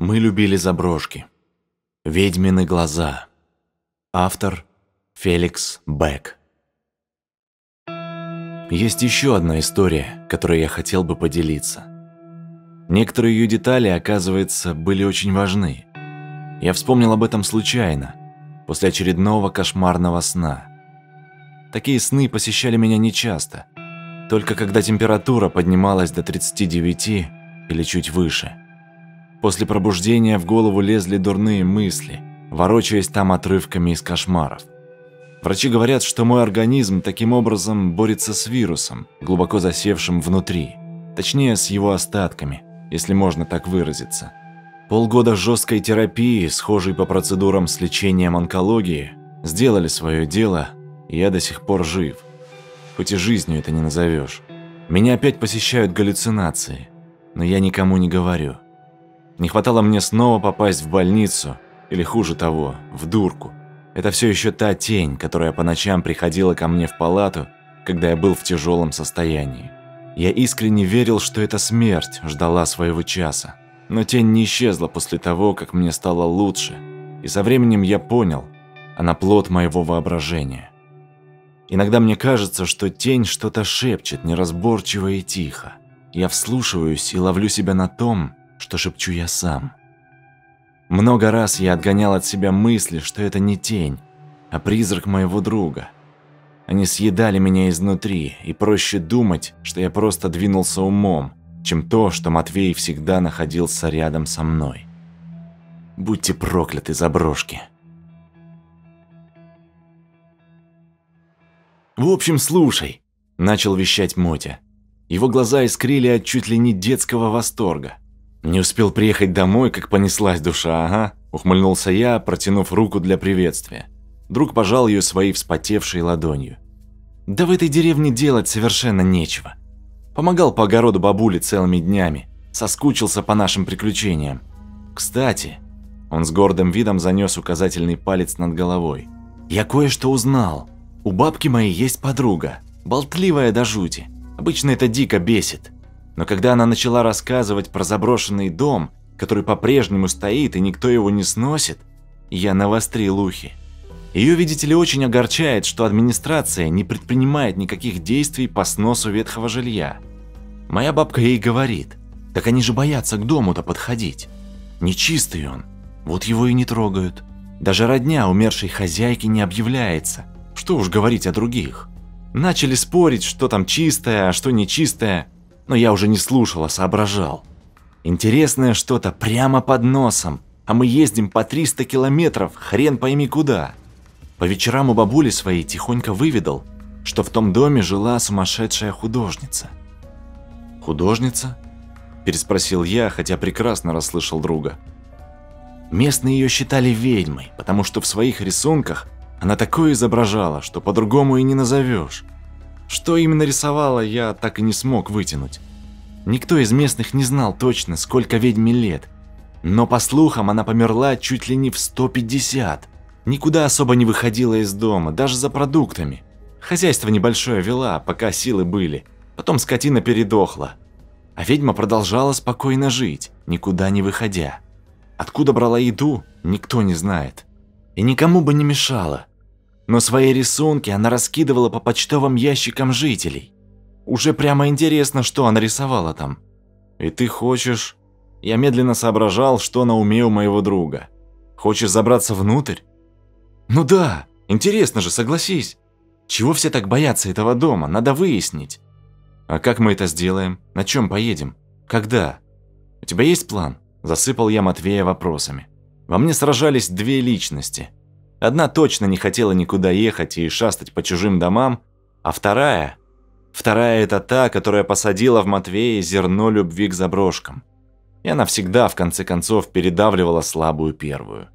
Мы любили заброшки. Ведьмины глаза. Автор Феликс Бек. Есть еще одна история, которой я хотел бы поделиться. Некоторые ее детали, оказывается, были очень важны. Я вспомнил об этом случайно, после очередного кошмарного сна. Такие сны посещали меня нечасто, только когда температура поднималась до 39 или чуть выше – После пробуждения в голову лезли дурные мысли, ворочаясь там отрывками из кошмаров. Врачи говорят, что мой организм таким образом борется с вирусом, глубоко засевшим внутри. Точнее, с его остатками, если можно так выразиться. Полгода жесткой терапии, схожей по процедурам с лечением онкологии, сделали свое дело, и я до сих пор жив. Хоть и жизнью это не назовешь. Меня опять посещают галлюцинации, но я никому не говорю. Не хватало мне снова попасть в больницу, или хуже того, в дурку. Это все еще та тень, которая по ночам приходила ко мне в палату, когда я был в тяжелом состоянии. Я искренне верил, что эта смерть ждала своего часа. Но тень не исчезла после того, как мне стало лучше. И со временем я понял, она плод моего воображения. Иногда мне кажется, что тень что-то шепчет неразборчиво и тихо. Я вслушиваюсь и ловлю себя на том, что шепчу я сам. Много раз я отгонял от себя мысли, что это не тень, а призрак моего друга. Они съедали меня изнутри, и проще думать, что я просто двинулся умом, чем то, что Матвей всегда находился рядом со мной. Будьте прокляты, заброшки. «В общем, слушай», – начал вещать Мотя. Его глаза искрили от чуть ли не детского восторга. Не успел приехать домой, как понеслась душа, ага, ухмыльнулся я, протянув руку для приветствия. Друг пожал ее своей вспотевшей ладонью. Да в этой деревне делать совершенно нечего. Помогал по огороду бабуле целыми днями, соскучился по нашим приключениям. Кстати, он с гордым видом занес указательный палец над головой. Я кое-что узнал. У бабки моей есть подруга, болтливая до жути. Обычно это дико бесит. Но когда она начала рассказывать про заброшенный дом, который по-прежнему стоит и никто его не сносит, я навострил ухи. Ее, видите ли, очень огорчает, что администрация не предпринимает никаких действий по сносу ветхого жилья. Моя бабка ей говорит, так они же боятся к дому-то подходить. Нечистый он, вот его и не трогают. Даже родня умершей хозяйки не объявляется, что уж говорить о других. Начали спорить, что там чистое, а что нечистое, но я уже не слушал, а соображал. Интересное что-то прямо под носом, а мы ездим по 300 километров, хрен пойми куда. По вечерам у бабули своей тихонько выведал, что в том доме жила сумасшедшая художница. «Художница?» – переспросил я, хотя прекрасно расслышал друга. Местные ее считали ведьмой, потому что в своих рисунках она такое изображала, что по-другому и не назовешь. Что именно рисовала, я так и не смог вытянуть. Никто из местных не знал точно, сколько ведьме лет. Но по слухам, она померла чуть ли не в 150. Никуда особо не выходила из дома, даже за продуктами. Хозяйство небольшое вела, пока силы были. Потом скотина передохла. А ведьма продолжала спокойно жить, никуда не выходя. Откуда брала еду, никто не знает. И никому бы не мешало но свои рисунки она раскидывала по почтовым ящикам жителей. Уже прямо интересно, что она рисовала там. И ты хочешь... Я медленно соображал, что на уме у моего друга. Хочешь забраться внутрь? Ну да, интересно же, согласись. Чего все так боятся этого дома, надо выяснить. А как мы это сделаем? На чем поедем? Когда? У тебя есть план? Засыпал я Матвея вопросами. Во мне сражались две личности – Одна точно не хотела никуда ехать и шастать по чужим домам, а вторая... Вторая – это та, которая посадила в Матвее зерно любви к заброшкам. И она всегда, в конце концов, передавливала слабую первую.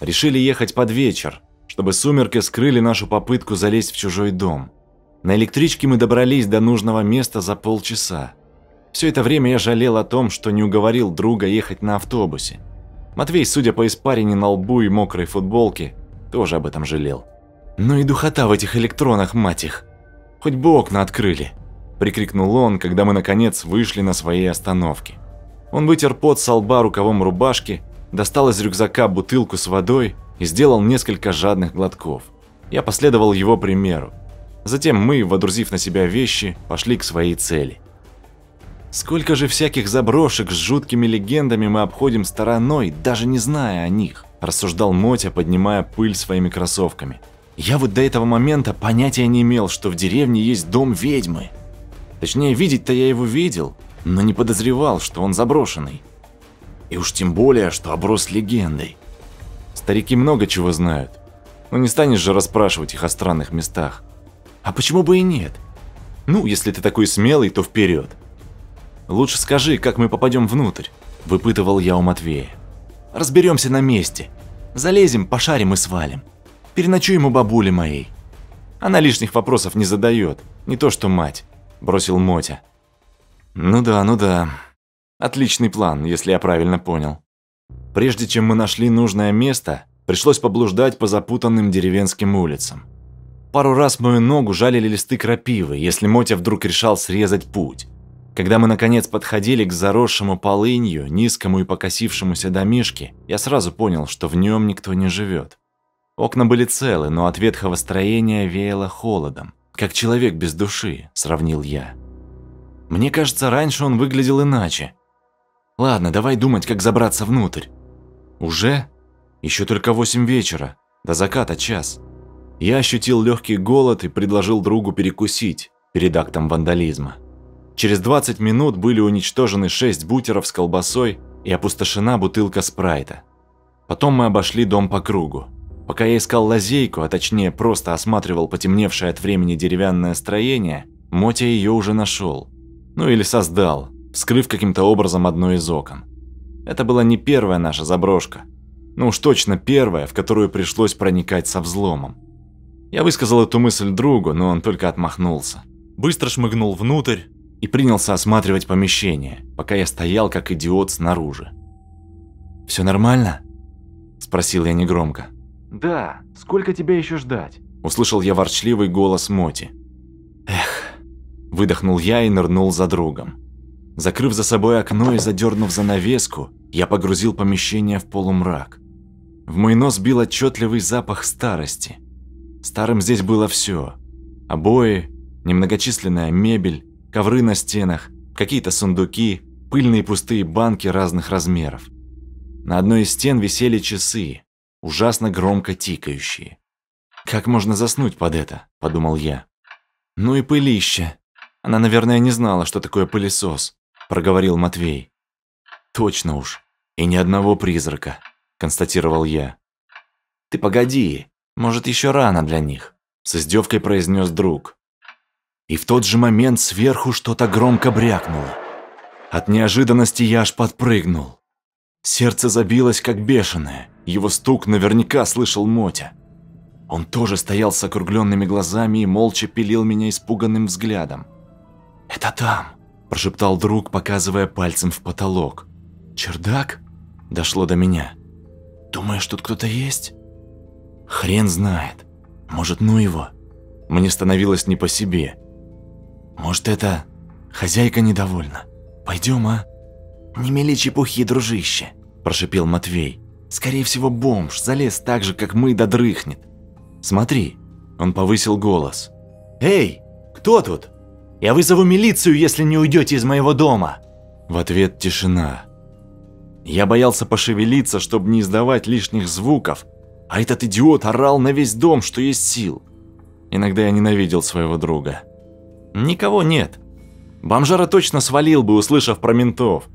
Решили ехать под вечер, чтобы сумерки скрыли нашу попытку залезть в чужой дом. На электричке мы добрались до нужного места за полчаса. Все это время я жалел о том, что не уговорил друга ехать на автобусе. Матвей, судя по испарине на лбу и мокрой футболке, тоже об этом жалел. «Ну и духота в этих электронах, мать их! Хоть бы окна открыли!» – прикрикнул он, когда мы наконец вышли на своей остановке. Он вытер пот со лба рукавом рубашки, достал из рюкзака бутылку с водой и сделал несколько жадных глотков. Я последовал его примеру. Затем мы, водрузив на себя вещи, пошли к своей цели. Сколько же всяких заброшек с жуткими легендами мы обходим стороной, даже не зная о них, рассуждал Мотя, поднимая пыль своими кроссовками. Я вот до этого момента понятия не имел, что в деревне есть дом ведьмы. Точнее, видеть-то я его видел, но не подозревал, что он заброшенный. И уж тем более, что оброс легендой. Старики много чего знают, но не станешь же расспрашивать их о странных местах. А почему бы и нет? Ну, если ты такой смелый, то вперед. Лучше скажи, как мы попадем внутрь, выпытывал я у Матвея. Разберемся на месте. Залезем, пошарим и свалим. Переночуем у бабули моей. Она лишних вопросов не задает, не то что мать, бросил Мотя. Ну да, ну да. Отличный план, если я правильно понял. Прежде чем мы нашли нужное место, пришлось поблуждать по запутанным деревенским улицам. Пару раз мою ногу жалили листы крапивы, если Мотя вдруг решал срезать путь. Когда мы наконец подходили к заросшему полынью, низкому и покосившемуся домишке, я сразу понял, что в нем никто не живет. Окна были целы, но от ветхого строения веяло холодом. «Как человек без души», – сравнил я. Мне кажется, раньше он выглядел иначе. Ладно, давай думать, как забраться внутрь. Уже? Еще только восемь вечера. До заката час. Я ощутил легкий голод и предложил другу перекусить перед актом вандализма. Через 20 минут были уничтожены 6 бутеров с колбасой и опустошена бутылка спрайта. Потом мы обошли дом по кругу. Пока я искал лазейку, а точнее просто осматривал потемневшее от времени деревянное строение, Мотя ее уже нашел. Ну или создал, вскрыв каким-то образом одно из окон. Это была не первая наша заброшка. Ну уж точно первая, в которую пришлось проникать со взломом. Я высказал эту мысль другу, но он только отмахнулся. Быстро шмыгнул внутрь, и принялся осматривать помещение, пока я стоял как идиот снаружи. «Все нормально?» – спросил я негромко. «Да, сколько тебя еще ждать?» – услышал я ворчливый голос Моти. «Эх», – выдохнул я и нырнул за другом. Закрыв за собой окно и задернув занавеску, я погрузил помещение в полумрак. В мой нос бил отчетливый запах старости. Старым здесь было все: обои, немногочисленная мебель, ковры на стенах, какие-то сундуки, пыльные пустые банки разных размеров. На одной из стен висели часы, ужасно громко тикающие. «Как можно заснуть под это?» – подумал я. «Ну и пылище. Она, наверное, не знала, что такое пылесос», – проговорил Матвей. «Точно уж. И ни одного призрака», – констатировал я. «Ты погоди, может, еще рано для них», – с издевкой произнес друг. И в тот же момент сверху что-то громко брякнуло. От неожиданности я аж подпрыгнул. Сердце забилось как бешеное. Его стук наверняка слышал Мотя. Он тоже стоял с округленными глазами и молча пилил меня испуганным взглядом. «Это там», – прошептал друг, показывая пальцем в потолок. «Чердак?» – дошло до меня. «Думаешь, тут кто-то есть?» «Хрен знает. Может, ну его?» Мне становилось не по себе. Может, это хозяйка недовольна? Пойдем, а? Не мели чепухи, дружище, прошипел Матвей. Скорее всего, бомж залез так же, как мы, да дрыхнет. Смотри, он повысил голос. Эй, кто тут? Я вызову милицию, если не уйдете из моего дома. В ответ тишина. Я боялся пошевелиться, чтобы не издавать лишних звуков, а этот идиот орал на весь дом, что есть сил. Иногда я ненавидел своего друга. Никого нет. Бомжара точно свалил бы, услышав про ментов.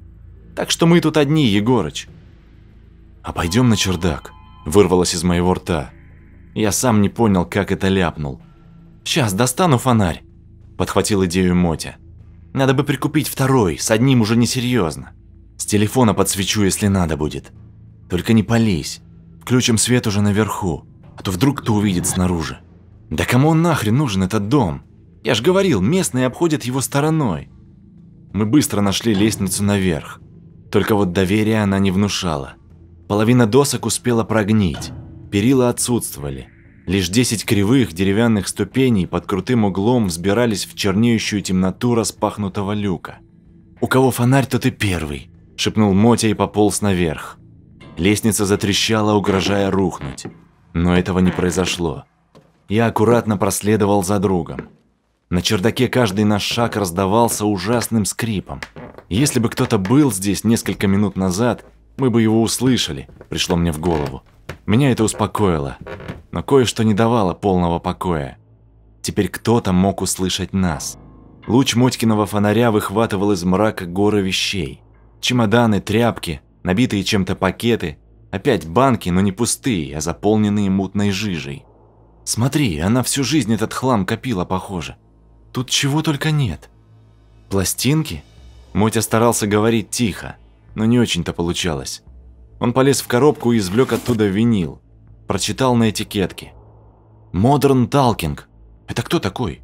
Так что мы тут одни, Егорыч. А пойдем на чердак, вырвалось из моего рта. Я сам не понял, как это ляпнул. Сейчас достану фонарь, подхватил идею Мотя. Надо бы прикупить второй, с одним уже несерьезно. С телефона подсвечу, если надо будет. Только не пались. Включим свет уже наверху, а то вдруг кто увидит снаружи. Да кому он нахрен нужен этот дом? Я ж говорил, местные обходят его стороной. Мы быстро нашли лестницу наверх. Только вот доверия она не внушала. Половина досок успела прогнить, перила отсутствовали. Лишь 10 кривых деревянных ступеней под крутым углом взбирались в чернеющую темноту распахнутого люка. «У кого фонарь, тот и первый», шепнул Мотя и пополз наверх. Лестница затрещала, угрожая рухнуть. Но этого не произошло. Я аккуратно проследовал за другом. На чердаке каждый наш шаг раздавался ужасным скрипом. Если бы кто-то был здесь несколько минут назад, мы бы его услышали, пришло мне в голову. Меня это успокоило, но кое-что не давало полного покоя. Теперь кто-то мог услышать нас. Луч Мотькиного фонаря выхватывал из мрака горы вещей. Чемоданы, тряпки, набитые чем-то пакеты, опять банки, но не пустые, а заполненные мутной жижей. Смотри, она всю жизнь этот хлам копила, похоже. Тут чего только нет. Пластинки? Мотя старался говорить тихо, но не очень-то получалось. Он полез в коробку и извлек оттуда винил. Прочитал на этикетке. Modern Talking. Это кто такой?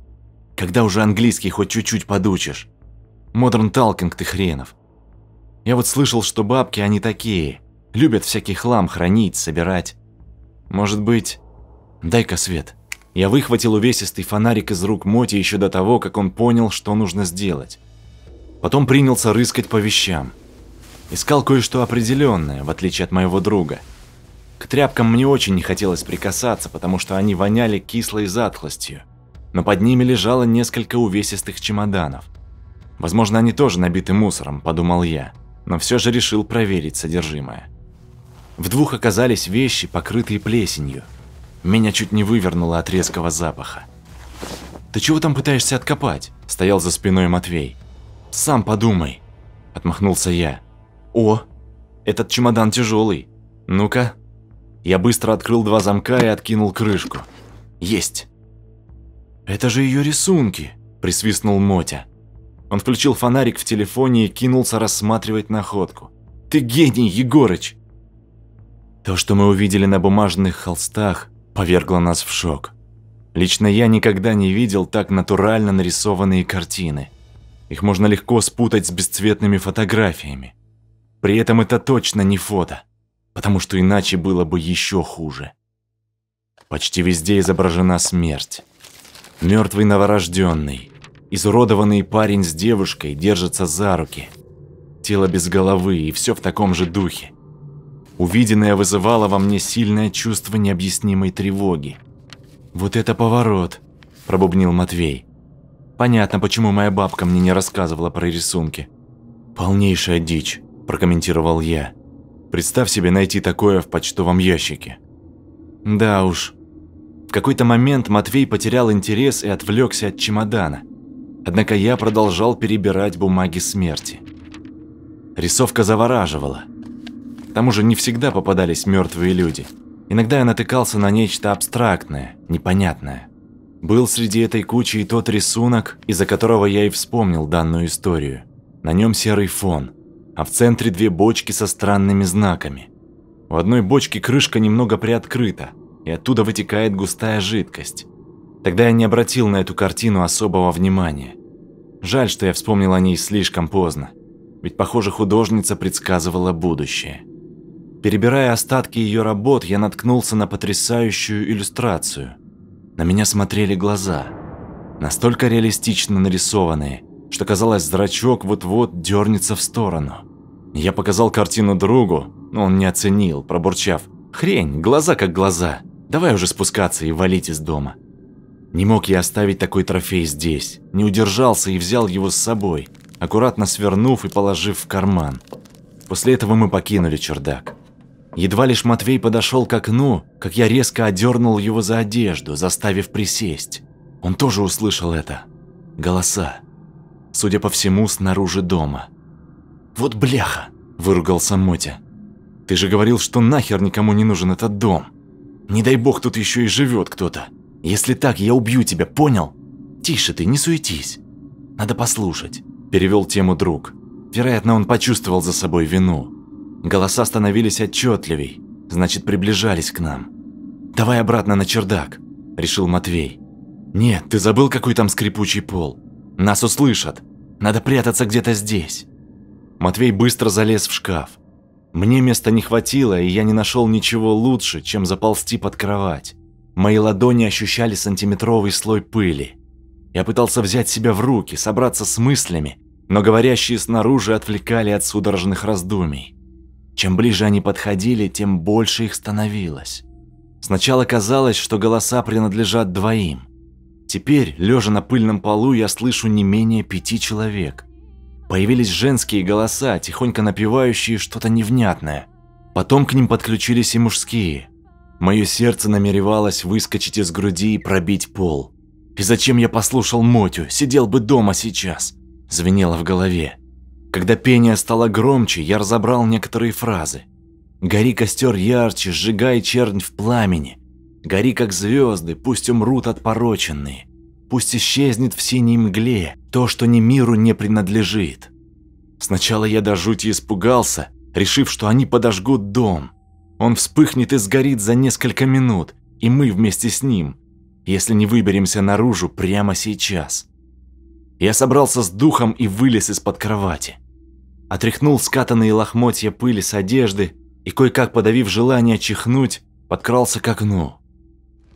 Когда уже английский хоть чуть-чуть подучишь? Modern Talking ты хренов. Я вот слышал, что бабки они такие. Любят всякий хлам хранить, собирать. Может быть... Дай-ка свет. Я выхватил увесистый фонарик из рук Моти еще до того, как он понял, что нужно сделать. Потом принялся рыскать по вещам. Искал кое-что определенное, в отличие от моего друга. К тряпкам мне очень не хотелось прикасаться, потому что они воняли кислой затхлостью. Но под ними лежало несколько увесистых чемоданов. Возможно, они тоже набиты мусором, подумал я, но все же решил проверить содержимое. В двух оказались вещи, покрытые плесенью. Меня чуть не вывернуло от резкого запаха. «Ты чего там пытаешься откопать?» – стоял за спиной Матвей. «Сам подумай», – отмахнулся я. О, этот чемодан тяжелый. Ну-ка. Я быстро открыл два замка и откинул крышку. Есть. Это же ее рисунки, присвистнул Мотя. Он включил фонарик в телефоне и кинулся рассматривать находку. Ты гений, Егорыч. То, что мы увидели на бумажных холстах, повергло нас в шок. Лично я никогда не видел так натурально нарисованные картины. Их можно легко спутать с бесцветными фотографиями. При этом это точно не фото, потому что иначе было бы еще хуже. Почти везде изображена смерть. Мертвый новорожденный, изуродованный парень с девушкой держатся за руки. Тело без головы и все в таком же духе. Увиденное вызывало во мне сильное чувство необъяснимой тревоги. «Вот это поворот!» – пробубнил Матвей. «Понятно, почему моя бабка мне не рассказывала про рисунки. Полнейшая дичь прокомментировал я. Представь себе найти такое в почтовом ящике. Да уж. В какой-то момент Матвей потерял интерес и отвлекся от чемодана. Однако я продолжал перебирать бумаги смерти. Рисовка завораживала. К тому же не всегда попадались мертвые люди. Иногда я натыкался на нечто абстрактное, непонятное. Был среди этой кучи и тот рисунок, из-за которого я и вспомнил данную историю. На нем серый фон – а в центре две бочки со странными знаками. У одной бочки крышка немного приоткрыта, и оттуда вытекает густая жидкость. Тогда я не обратил на эту картину особого внимания. Жаль, что я вспомнил о ней слишком поздно, ведь, похоже, художница предсказывала будущее. Перебирая остатки ее работ, я наткнулся на потрясающую иллюстрацию. На меня смотрели глаза, настолько реалистично нарисованные – что казалось, зрачок вот-вот дернется в сторону. Я показал картину другу, но он не оценил, пробурчав. «Хрень, глаза как глаза. Давай уже спускаться и валить из дома». Не мог я оставить такой трофей здесь. Не удержался и взял его с собой, аккуратно свернув и положив в карман. После этого мы покинули чердак. Едва лишь Матвей подошел к окну, как я резко одернул его за одежду, заставив присесть. Он тоже услышал это. Голоса судя по всему, снаружи дома. «Вот бляха!» – выругался Мотя. «Ты же говорил, что нахер никому не нужен этот дом. Не дай бог тут еще и живет кто-то. Если так, я убью тебя, понял? Тише ты, не суетись. Надо послушать», – перевел тему друг. Вероятно, он почувствовал за собой вину. Голоса становились отчетливей, значит, приближались к нам. «Давай обратно на чердак», – решил Матвей. «Нет, ты забыл, какой там скрипучий пол? Нас услышат. Надо прятаться где-то здесь. Матвей быстро залез в шкаф. Мне места не хватило, и я не нашел ничего лучше, чем заползти под кровать. Мои ладони ощущали сантиметровый слой пыли. Я пытался взять себя в руки, собраться с мыслями, но говорящие снаружи отвлекали от судорожных раздумий. Чем ближе они подходили, тем больше их становилось. Сначала казалось, что голоса принадлежат двоим. Теперь, лежа на пыльном полу, я слышу не менее пяти человек. Появились женские голоса, тихонько напевающие что-то невнятное. Потом к ним подключились и мужские. Мое сердце намеревалось выскочить из груди и пробить пол. И зачем я послушал Мотю, сидел бы дома сейчас, звенело в голове. Когда пение стало громче, я разобрал некоторые фразы. «Гори костер ярче, сжигай чернь в пламени. Гори как звезды, пусть умрут отпороченные. Пусть исчезнет в синей мгле то, что ни миру не принадлежит». Сначала я до жути испугался, решив, что они подожгут дом. Он вспыхнет и сгорит за несколько минут, и мы вместе с ним, если не выберемся наружу прямо сейчас. Я собрался с духом и вылез из-под кровати отряхнул скатанные лохмотья пыли с одежды и, кое-как подавив желание чихнуть, подкрался к окну.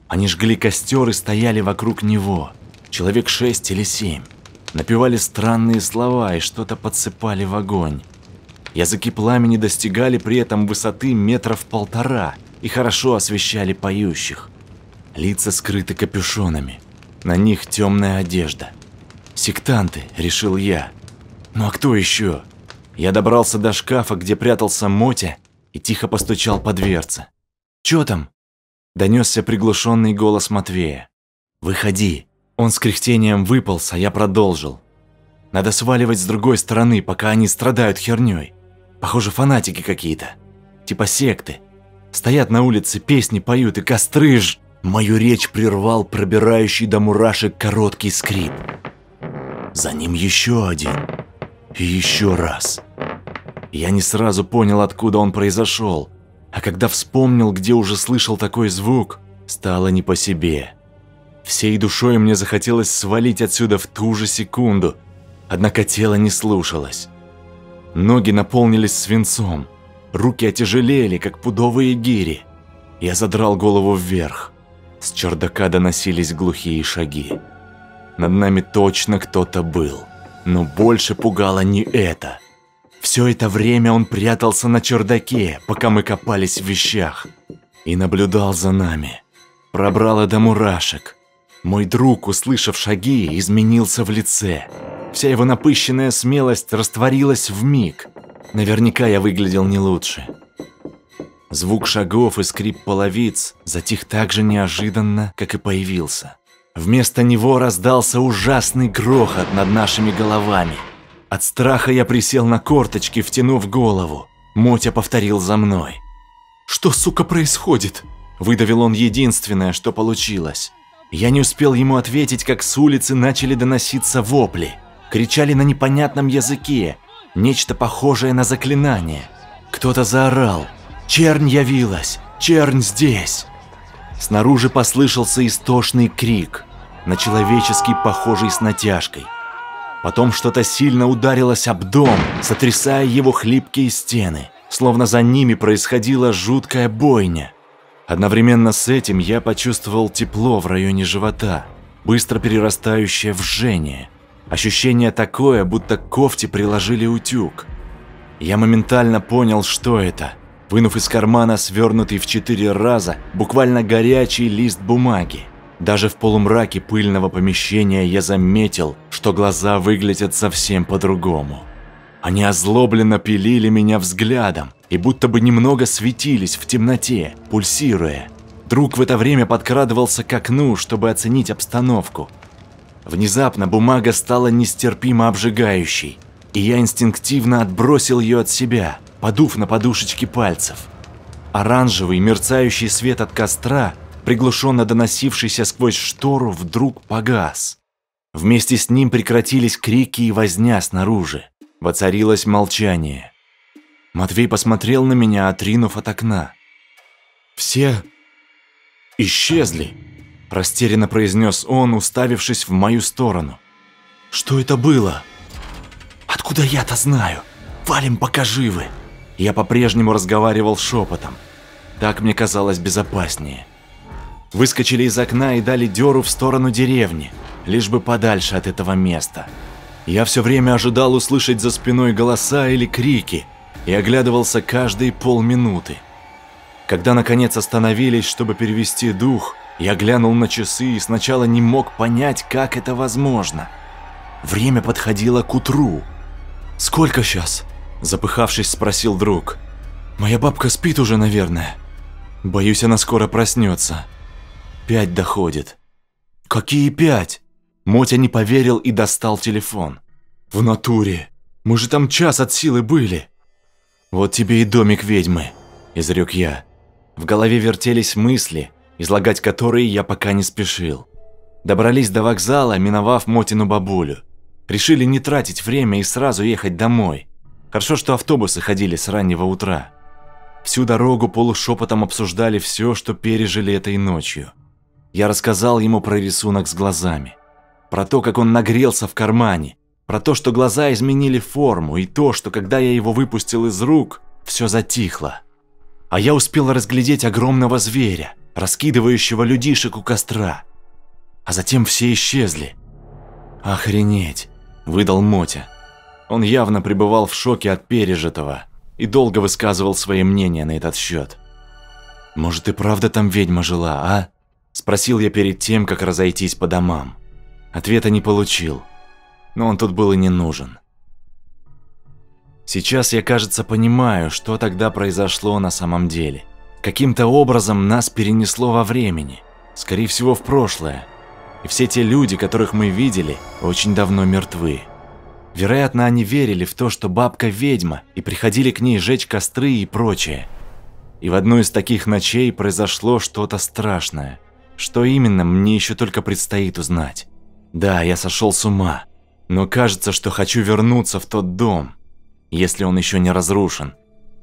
Они жгли костер и стояли вокруг него, человек шесть или семь. Напевали странные слова и что-то подсыпали в огонь. Языки пламени достигали при этом высоты метров полтора и хорошо освещали поющих. Лица скрыты капюшонами, на них темная одежда. Сектанты, решил я. Ну а кто еще? Я добрался до шкафа, где прятался Мотя, и тихо постучал по дверце. «Чё там?» Донесся приглушенный голос Матвея. «Выходи». Он с кряхтением выполз, а я продолжил. «Надо сваливать с другой стороны, пока они страдают хернёй. Похоже, фанатики какие-то. Типа секты. Стоят на улице, песни поют и костры ж...» Мою речь прервал пробирающий до мурашек короткий скрип. За ним еще один. И еще раз. Я не сразу понял, откуда он произошел, а когда вспомнил, где уже слышал такой звук, стало не по себе. Всей душой мне захотелось свалить отсюда в ту же секунду, однако тело не слушалось. Ноги наполнились свинцом, руки отяжелели, как пудовые гири. Я задрал голову вверх. С чердака доносились глухие шаги. Над нами точно кто-то был, но больше пугало не это – все это время он прятался на чердаке, пока мы копались в вещах. И наблюдал за нами. Пробрало до мурашек. Мой друг, услышав шаги, изменился в лице. Вся его напыщенная смелость растворилась в миг. Наверняка я выглядел не лучше. Звук шагов и скрип половиц затих так же неожиданно, как и появился. Вместо него раздался ужасный грохот над нашими головами. От страха я присел на корточки, втянув голову. Мотя повторил за мной. «Что, сука, происходит?» Выдавил он единственное, что получилось. Я не успел ему ответить, как с улицы начали доноситься вопли. Кричали на непонятном языке, нечто похожее на заклинание. Кто-то заорал «Чернь явилась! Чернь здесь!» Снаружи послышался истошный крик, на человеческий похожий с натяжкой. Потом что-то сильно ударилось об дом, сотрясая его хлипкие стены, словно за ними происходила жуткая бойня. Одновременно с этим я почувствовал тепло в районе живота, быстро перерастающее в жжение. Ощущение такое, будто к кофте приложили утюг. Я моментально понял, что это. Вынув из кармана свернутый в четыре раза, буквально горячий лист бумаги. Даже в полумраке пыльного помещения я заметил, что глаза выглядят совсем по-другому. Они озлобленно пилили меня взглядом и будто бы немного светились в темноте, пульсируя. Друг в это время подкрадывался к окну, чтобы оценить обстановку. Внезапно бумага стала нестерпимо обжигающей, и я инстинктивно отбросил ее от себя, подув на подушечки пальцев. Оранжевый мерцающий свет от костра – приглушенно доносившийся сквозь штору, вдруг погас. Вместе с ним прекратились крики и возня снаружи. Воцарилось молчание. Матвей посмотрел на меня, отринув от окна. «Все исчезли», – растерянно произнес он, уставившись в мою сторону. «Что это было?» «Откуда я-то знаю? Валим, пока живы!» Я по-прежнему разговаривал шепотом. Так мне казалось безопаснее. Выскочили из окна и дали дёру в сторону деревни, лишь бы подальше от этого места. Я все время ожидал услышать за спиной голоса или крики и оглядывался каждые полминуты. Когда наконец остановились, чтобы перевести дух, я глянул на часы и сначала не мог понять, как это возможно. Время подходило к утру. «Сколько сейчас?» – запыхавшись, спросил друг. «Моя бабка спит уже, наверное. Боюсь, она скоро проснется. Пять доходит». «Какие пять?» Мотя не поверил и достал телефон. «В натуре. Мы же там час от силы были». «Вот тебе и домик ведьмы», – изрек я. В голове вертелись мысли, излагать которые я пока не спешил. Добрались до вокзала, миновав Мотину бабулю. Решили не тратить время и сразу ехать домой. Хорошо, что автобусы ходили с раннего утра. Всю дорогу полушепотом обсуждали все, что пережили этой ночью. Я рассказал ему про рисунок с глазами. Про то, как он нагрелся в кармане. Про то, что глаза изменили форму. И то, что когда я его выпустил из рук, все затихло. А я успел разглядеть огромного зверя, раскидывающего людишек у костра. А затем все исчезли. «Охренеть!» – выдал Мотя. Он явно пребывал в шоке от пережитого и долго высказывал свои мнения на этот счет. «Может и правда там ведьма жила, а?» – спросил я перед тем, как разойтись по домам. Ответа не получил, но он тут был и не нужен. Сейчас я, кажется, понимаю, что тогда произошло на самом деле. Каким-то образом нас перенесло во времени, скорее всего в прошлое. И все те люди, которых мы видели, очень давно мертвы. Вероятно, они верили в то, что бабка ведьма, и приходили к ней жечь костры и прочее. И в одну из таких ночей произошло что-то страшное. Что именно, мне еще только предстоит узнать. Да, я сошел с ума, но кажется, что хочу вернуться в тот дом, если он еще не разрушен.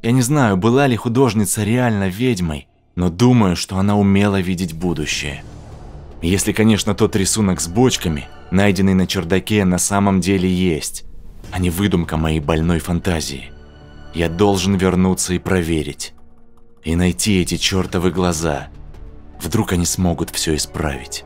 Я не знаю, была ли художница реально ведьмой, но думаю, что она умела видеть будущее. Если, конечно, тот рисунок с бочками, найденный на чердаке, на самом деле есть, а не выдумка моей больной фантазии. Я должен вернуться и проверить. И найти эти чертовы глаза. Вдруг они смогут все исправить.